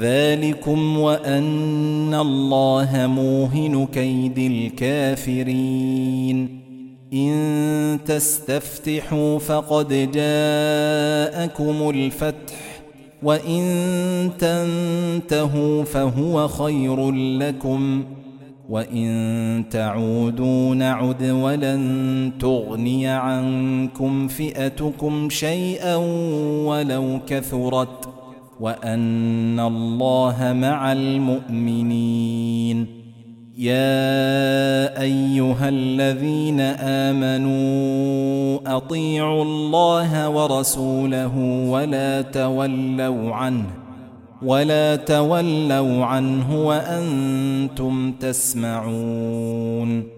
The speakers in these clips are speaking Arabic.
ذلكم وأن الله موهن كيد الكافرين. إن تستفتحوا فقد جاءكم الفتح وإن تنتهوا فهو خير لكم وإن تعودوا نعد ولن تغني عنكم فئتكم شيئا ولو كثرت. وأن الله مع المؤمنين. يا أيها الذين آمنوا أطيعوا الله ورسوله ولا تولوا عنه ولا تولوا عنه وأنتم تسمعون.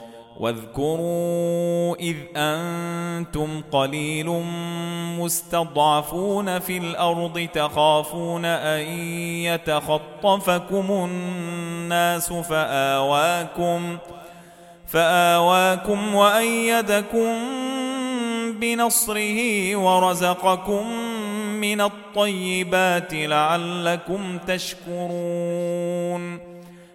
واذكروا إذ أنتم قليل مستضعفون في الأرض تخافون أن يتخطفكم الناس فآواكم فآواكم وأيدكم بنصره ورزقكم من الطيبات لعلكم تشكرون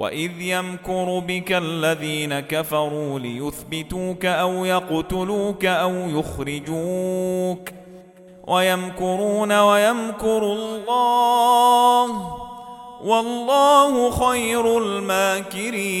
واذ يمكر بك الذين كفروا ليثبتوك أو يقتلوك أو يخرجوك ويمكرون ويمكر الله والله خير الماكرين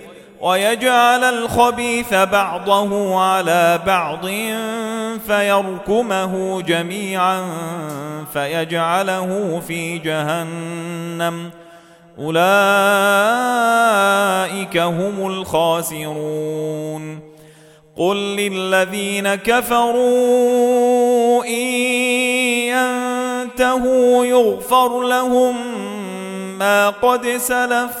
ويجعل الخبيث بعضه على بعض فيركمه جميعا فيجعله في جهنم. أولئك هم الخاسرون. قل للذين كفروا إن ينتهوا يغفر لهم ما قد سلف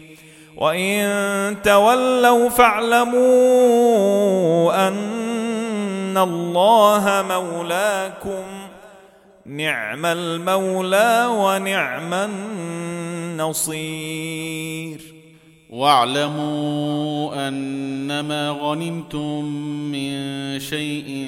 وان تولوا فاعلموا ان الله مولاكم نعم المولى ونعم النصير واعلموا انما غنمتم من شيء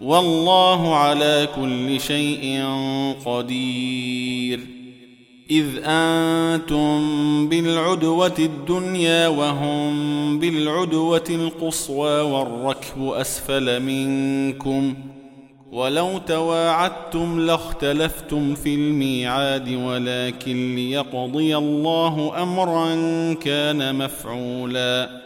والله على كل شيء قدير. إذ أنتم بالعدوة الدنيا وهم بالعدوة القصوى والركب أسفل منكم ۖ. ولو تواعدتم لاختلفتم في الميعاد ولكن ليقضي الله امرا كان مفعولا.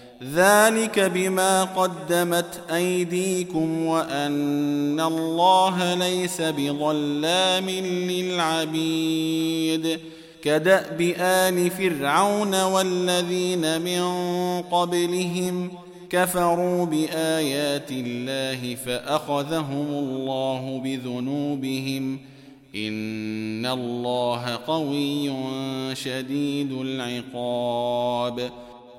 ذلك بما قدمت أيديكم وأن الله ليس بظلام للعبيد كدأب آل فرعون والذين من قبلهم كفروا بآيات الله فأخذهم الله بذنوبهم إن الله قوي شديد العقاب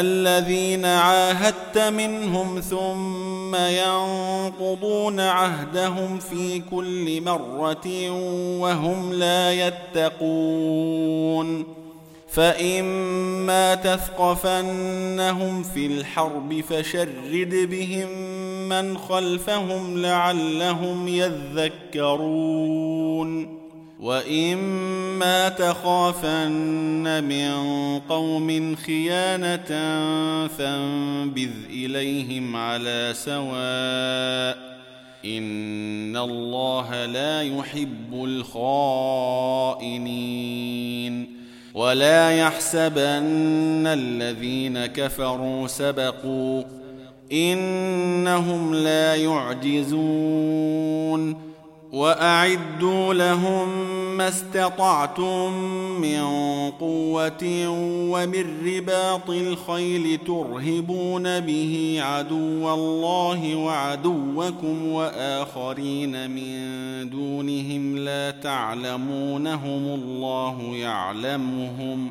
الذين عاهدت منهم ثم ينقضون عهدهم في كل مرة وهم لا يتقون فإما تثقفنهم في الحرب فشرد بهم من خلفهم لعلهم يذكرون واما تخافن من قوم خيانه فانبذ اليهم على سواء ان الله لا يحب الخائنين ولا يحسبن الذين كفروا سبقوا انهم لا يعجزون وأعدوا لهم ما استطعتم من قوة ومن رباط الخيل ترهبون به عدو الله وعدوكم وآخرين من دونهم لا تعلمونهم الله يعلمهم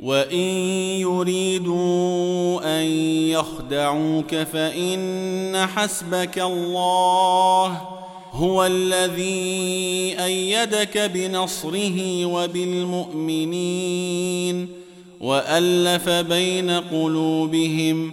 وان يريدوا ان يخدعوك فان حسبك الله هو الذي إيدك بنصره وبالمؤمنين والف بين قلوبهم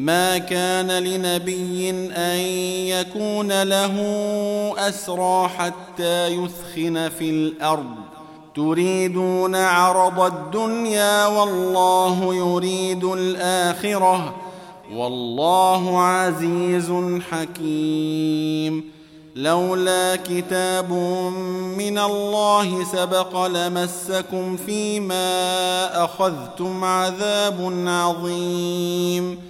ما كان لنبي أن يكون له أسرى حتى يثخن في الأرض. تريدون عرض الدنيا والله يريد الآخرة. والله عزيز حكيم. لولا كتاب من الله سبق لمسكم فيما أخذتم عذاب عظيم.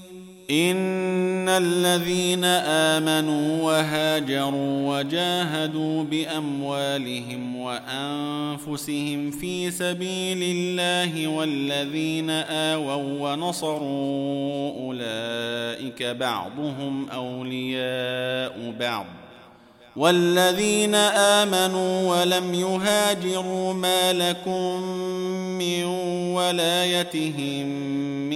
ان الذين امنوا وهاجروا وجاهدوا باموالهم وانفسهم في سبيل الله والذين اووا ونصروا اولئك بعضهم اولياء بعض والذين امنوا ولم يهاجروا ما لكم من ولايتهم